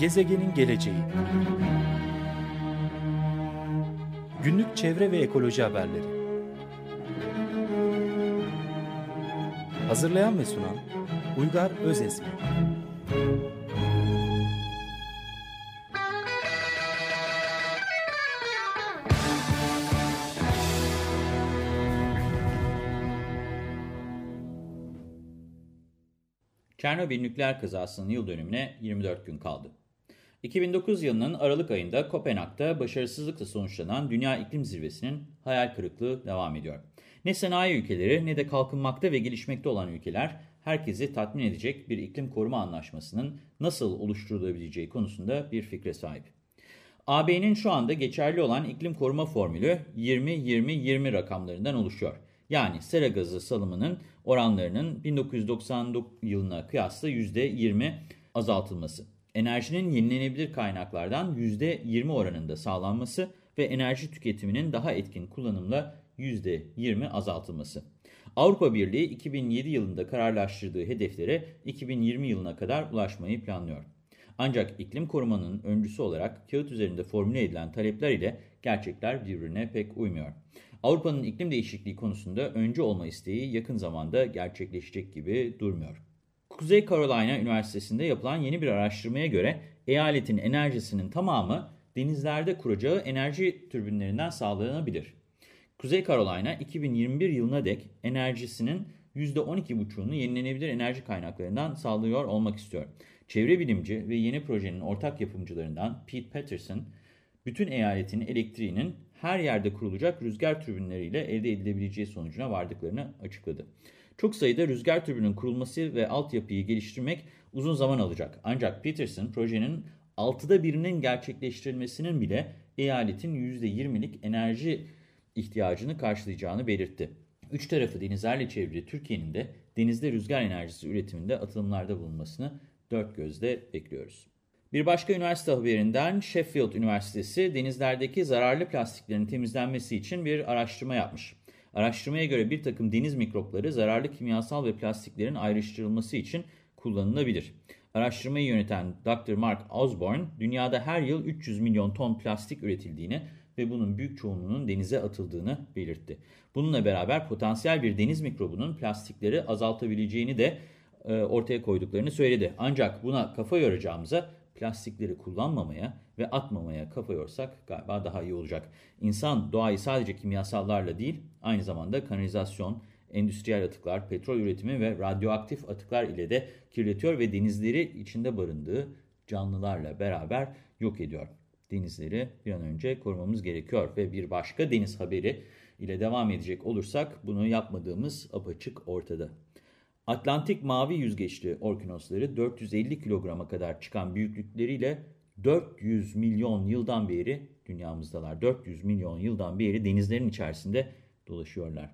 Gezegenin geleceği. Günlük çevre ve ekoloji haberleri. Hazırlayan ve sunan Uygar Özesmi. Çernobil nükleer kazasının yıl dönümüne 24 gün kaldı. 2009 yılının Aralık ayında Kopenhag'da başarısızlıkla sonuçlanan Dünya İklim Zirvesi'nin hayal kırıklığı devam ediyor. Ne sanayi ülkeleri ne de kalkınmakta ve gelişmekte olan ülkeler herkesi tatmin edecek bir iklim koruma anlaşmasının nasıl oluşturulabileceği konusunda bir fikre sahip. AB'nin şu anda geçerli olan iklim koruma formülü 20-20-20 rakamlarından oluşuyor. Yani sera gazı salımının oranlarının 1990 yılına kıyasla %20 azaltılması, enerjinin yenilenebilir kaynaklardan %20 oranında sağlanması ve enerji tüketiminin daha etkin kullanımla %20 azaltılması. Avrupa Birliği 2007 yılında kararlaştırdığı hedeflere 2020 yılına kadar ulaşmayı planlıyor. Ancak iklim korumanın öncüsü olarak kağıt üzerinde formüle edilen talepler ile gerçekler birbirine pek uymuyor. Avrupa'nın iklim değişikliği konusunda öncü olma isteği yakın zamanda gerçekleşecek gibi durmuyor. Kuzey Carolina Üniversitesi'nde yapılan yeni bir araştırmaya göre eyaletin enerjisinin tamamı denizlerde kuracağı enerji türbinlerinden sağlanabilir. Kuzey Carolina 2021 yılına dek enerjisinin %12,5'unu yenilenebilir enerji kaynaklarından sağlıyor olmak istiyor. Çevre bilimci ve yeni projenin ortak yapımcılarından Pete Patterson, bütün eyaletin elektriğinin her yerde kurulacak rüzgar türbinleriyle elde edilebileceği sonucuna vardıklarını açıkladı. Çok sayıda rüzgar türbünün kurulması ve altyapıyı geliştirmek uzun zaman alacak. Ancak Peterson projenin altıda birinin gerçekleştirilmesinin bile eyaletin %20'lik enerji ihtiyacını karşılayacağını belirtti. Üç tarafı denizlerle çevrili Türkiye'nin de denizde rüzgar enerjisi üretiminde atılımlarda bulunmasını dört gözle bekliyoruz. Bir başka üniversite haberinden Sheffield Üniversitesi denizlerdeki zararlı plastiklerin temizlenmesi için bir araştırma yapmış. Araştırmaya göre bir takım deniz mikropları zararlı kimyasal ve plastiklerin ayrıştırılması için kullanılabilir. Araştırmayı yöneten Dr. Mark Osborne, dünyada her yıl 300 milyon ton plastik üretildiğini ve bunun büyük çoğunluğunun denize atıldığını belirtti. Bununla beraber potansiyel bir deniz mikrobunun plastikleri azaltabileceğini de e, ortaya koyduklarını söyledi. Ancak buna kafa yoracağımıza plastikleri kullanmamaya ve atmamaya kafa yorsak galiba daha iyi olacak. İnsan doğayı sadece kimyasallarla değil aynı zamanda kanalizasyon, endüstriyel atıklar, petrol üretimi ve radyoaktif atıklar ile de kirletiyor ve denizleri içinde barındığı canlılarla beraber yok ediyor. Denizleri bir an önce korumamız gerekiyor ve bir başka deniz haberi ile devam edecek olursak bunu yapmadığımız apaçık ortada. Atlantik mavi yüzgeçli orkinosları 450 kilograma kadar çıkan büyüklükleriyle 400 milyon yıldan beri dünyamızdalar. 400 milyon yıldan beri denizlerin içerisinde dolaşıyorlar.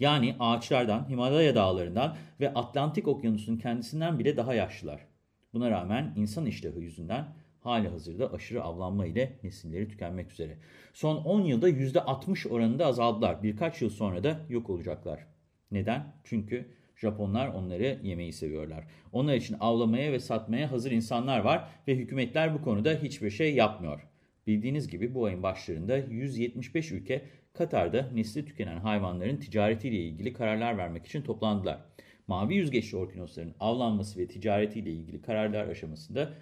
Yani ağaçlardan, Himalaya dağlarından ve Atlantik okyanusunun kendisinden bile daha yaşlılar. Buna rağmen insan iştahı yüzünden hali hazırda aşırı avlanma ile nesilleri tükenmek üzere. Son 10 yılda %60 oranında azaldılar. Birkaç yıl sonra da yok olacaklar. Neden? Çünkü Japonlar onları yemeyi seviyorlar. Onlar için avlamaya ve satmaya hazır insanlar var ve hükümetler bu konuda hiçbir şey yapmıyor. Bildiğiniz gibi bu ayın başlarında 175 ülke Katar'da nesli tükenen hayvanların ticaretiyle ilgili kararlar vermek için toplandılar. Mavi yüzgeçli orkinosların avlanması ve ticaretiyle ilgili kararlar aşamasında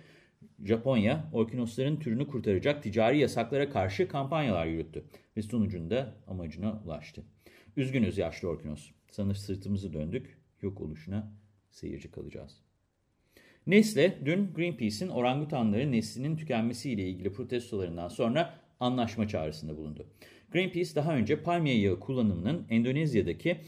Japonya, orkinosların türünü kurtaracak ticari yasaklara karşı kampanyalar yürüttü ve sonucunda amacına ulaştı. Üzgünüz yaşlı orkinos. Sanır sırtımızı döndük, yok oluşuna seyirci kalacağız. Nesle dün Greenpeace'in orangutanların neslinin tükenmesiyle ilgili protestolarından sonra anlaşma çağrısında bulundu. Greenpeace daha önce palmiye yağı kullanımının Endonezya'daki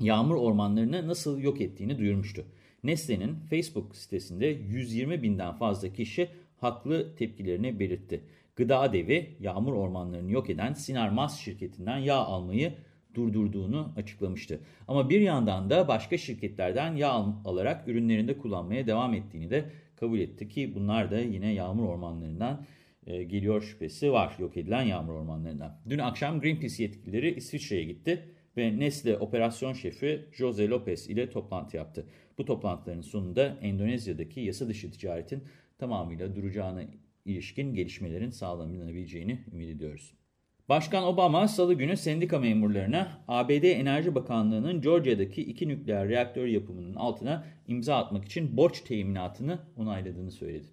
yağmur ormanlarını nasıl yok ettiğini duyurmuştu. Nestle'nin Facebook sitesinde 120 binden fazla kişi haklı tepkilerini belirtti. Gıda devi yağmur ormanlarını yok eden Sinar Mas şirketinden yağ almayı durdurduğunu açıklamıştı. Ama bir yandan da başka şirketlerden yağ alarak ürünlerinde kullanmaya devam ettiğini de kabul etti ki bunlar da yine yağmur ormanlarından e, geliyor şüphesi var yok edilen yağmur ormanlarından. Dün akşam Greenpeace yetkilileri İsviçre'ye gitti ve Nestle operasyon şefi Jose Lopez ile toplantı yaptı. Bu toplantıların sonunda Endonezya'daki yasa dışı ticaretin tamamıyla duracağına ilişkin gelişmelerin sağlanabileceğini ümit ediyoruz. Başkan Obama salı günü sendika memurlarına ABD Enerji Bakanlığı'nın Georgia'daki iki nükleer reaktör yapımının altına imza atmak için borç teminatını onayladığını söyledi.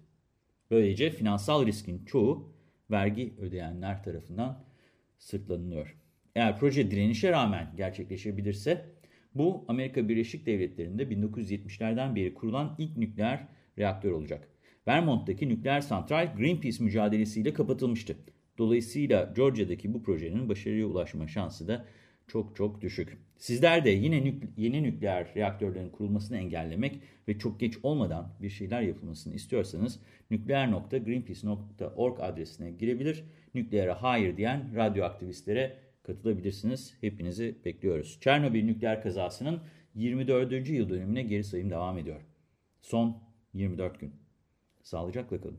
Böylece finansal riskin çoğu vergi ödeyenler tarafından sırtlanılıyor. Eğer proje direnişe rağmen gerçekleşebilirse bu Amerika Birleşik Devletleri'nde 1970'lerden beri kurulan ilk nükleer reaktör olacak. Vermont'taki nükleer santral Greenpeace mücadelesiyle kapatılmıştı. Dolayısıyla Georgia'daki bu projenin başarıya ulaşma şansı da çok çok düşük. Sizler de yine nük yeni nükleer reaktörlerin kurulmasını engellemek ve çok geç olmadan bir şeyler yapılmasını istiyorsanız nükleer.greenpeace.org adresine girebilir. Nükleere hayır diyen radyoaktivistlere katılabilirsiniz. Hepinizi bekliyoruz. Çernobil nükleer kazasının 24. yıl dönümüne geri sayım devam ediyor. Son 24 gün. Sağlıcakla kalın.